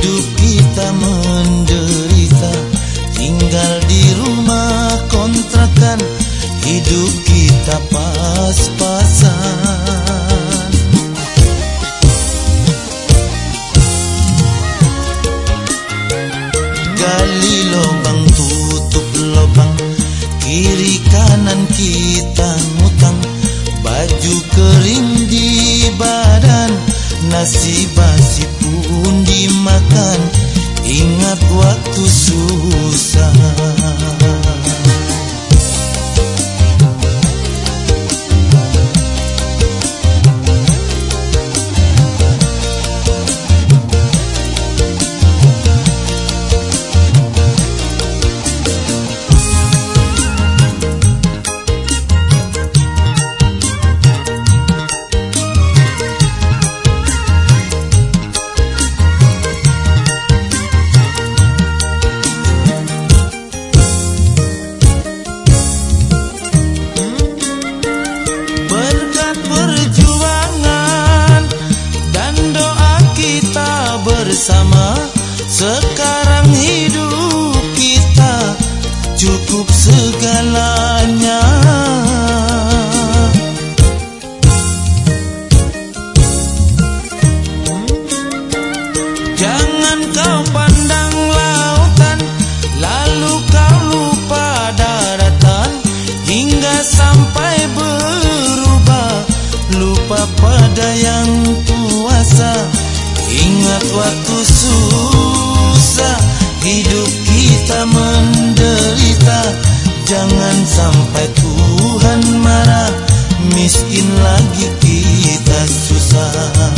hidup kita menderita Tinggal di rumah kontrakan. Hidup kita pas-pasan. Gali lubang tutup lubang. Kiri kanan kita ngutang. Baju kering di badan. Nasi basi pun dimakan. Ingat waktu susah Sekarang hidup kita cukup segalanya. Jangan kau pandang lautan Lalu kau lupa daratan. Hingga sampai berubah Lupa pada yang kuasa. Ingat waktu susah Hidup kita menderita. Jangan sampai Tuhan marah. Miskin lagi kita susah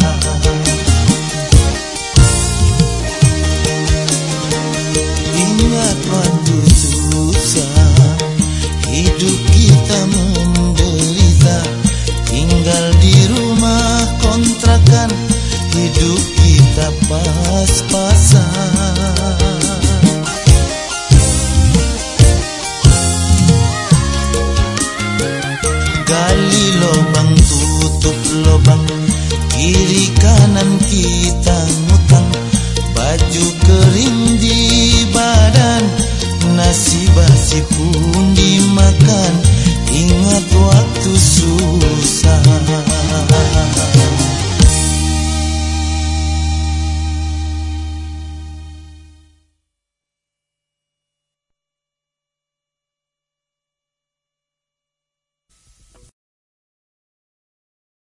susah Kiri